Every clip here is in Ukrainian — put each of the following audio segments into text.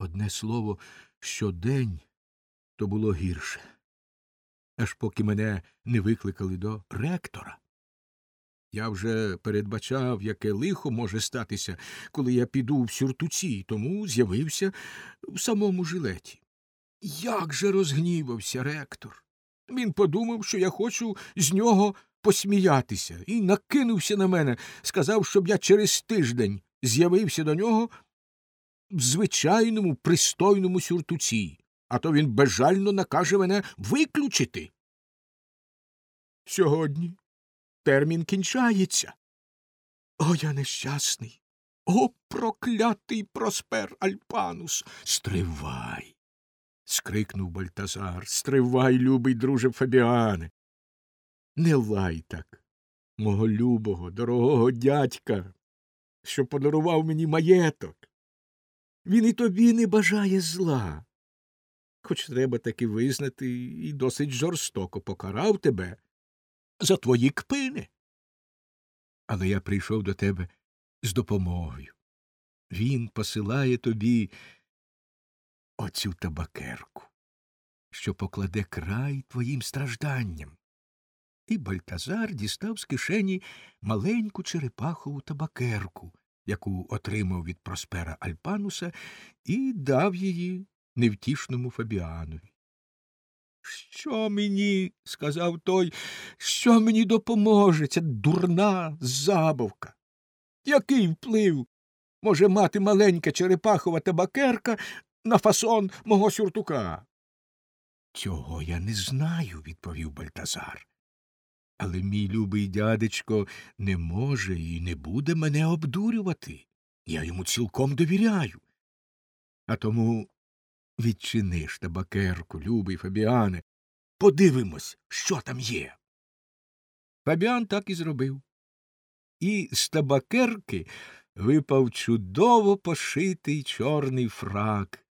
Одне слово, щодень то було гірше, аж поки мене не викликали до ректора. Я вже передбачав, яке лихо може статися, коли я піду в сюртуці, тому з'явився в самому жилеті. Як же розгнівався ректор. Він подумав, що я хочу з нього посміятися, і накинувся на мене, сказав, щоб я через тиждень з'явився до нього в звичайному пристойному сюртуці, а то він безжально накаже мене виключити. Сьогодні термін кінчається. О, я нещасний. О, проклятий проспер Альпанус. Стривай. скрикнув Бальтазар. Стривай, любий друже Фабіане. Не лай так, мого любого, дорогого дядька, що подарував мені маєток. Він і тобі не бажає зла. Хоч треба таки визнати, і досить жорстоко покарав тебе за твої кпини. Але я прийшов до тебе з допомогою. Він посилає тобі оцю табакерку, що покладе край твоїм стражданням. І Бальтазар дістав з кишені маленьку черепахову табакерку, яку отримав від проспера Альпануса, і дав її невтішному Фабіанові. Що мені, сказав той, що мені допоможе ця дурна забавка? Який вплив може мати маленька черепахова табакерка на фасон мого сюртука? Цього я не знаю, відповів Бальтазар. Але мій любий дядечко не може і не буде мене обдурювати. Я йому цілком довіряю. А тому відчини ж табакерку, любий Фабіане, подивимось, що там є. Фабіан так і зробив. І з табакерки випав чудово пошитий чорний фрак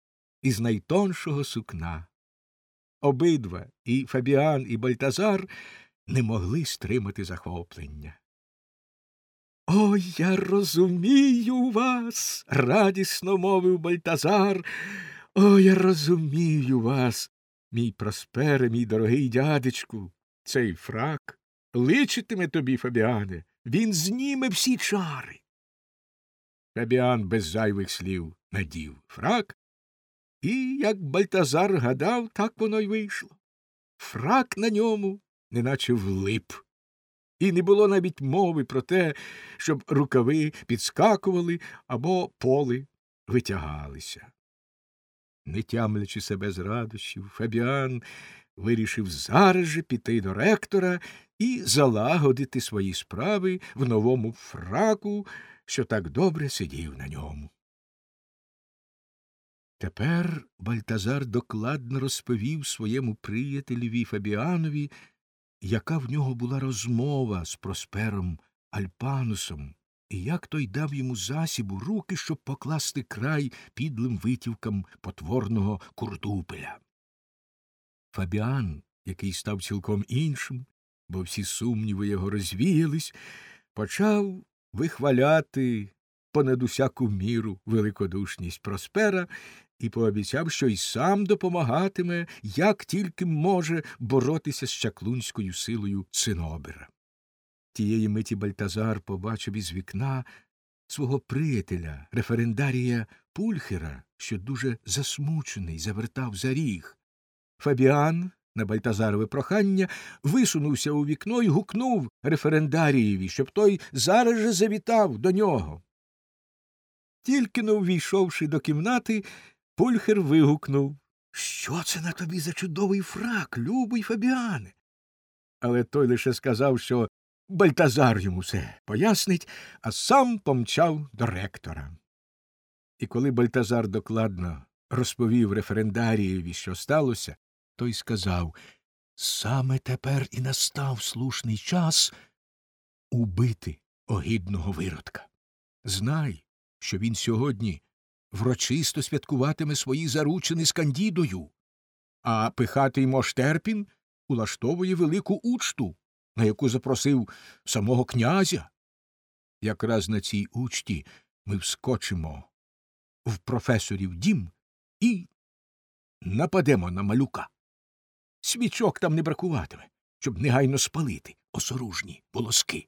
із найтоншого сукна. Обидва і Фабіан, і Бальтазар не могли стримати захоплення. О, я розумію вас, радісно мовив Бальтазар. О, я розумію вас, мій проспере, мій дорогий дядечку. Цей фрак личитиме тобі, Фабіане, він зніме всі чари. Фабіан без зайвих слів надів фрак, і, як Бальтазар гадав, так воно й вийшло. Фрак на ньому неначе влип. І не було навіть мови про те, щоб рукави підскакували або поли витягалися. Не тямлячи себе з радощів, Фабіан вирішив зараз же піти до ректора і залагодити свої справи в новому фраку, що так добре сидів на ньому. Тепер Бальтазар докладно розповів своєму приятелеві Фабіанові яка в нього була розмова з проспером Альпанусом, і як той дав йому засібу руки, щоб покласти край підлим витівкам потворного курдупеля. Фабіан, який став цілком іншим, бо всі сумніви його розвіялись, почав вихваляти понад усяку міру великодушність Проспера і пообіцяв, що й сам допомагатиме, як тільки може боротися з чаклунською силою Цинобера. Тієї миті Бальтазар побачив із вікна свого приятеля, референдарія Пульхера, що дуже засмучений, завертав за ріг. Фабіан, на Бальтазарове прохання, висунувся у вікно і гукнув референдарієві, щоб той зараз же завітав до нього. Тільки но ввійшовши до кімнати, Пульхер вигукнув Що це на тобі за чудовий фрак, любий Фабіане? Але той лише сказав, що Бальтазар йому все пояснить, а сам помчав до ректора. І коли Бальтазар докладно розповів референдарієві, що сталося, той сказав Саме тепер і настав слушний час убити огідного виродка. Знай, що він сьогодні врочисто святкуватиме свої заручини з Кандідою, а пихатий Моштерпін улаштовує велику учту, на яку запросив самого князя. Якраз на цій учті ми вскочимо в професорів дім і нападемо на малюка. Свічок там не бракуватиме, щоб негайно спалити осоружні волоски.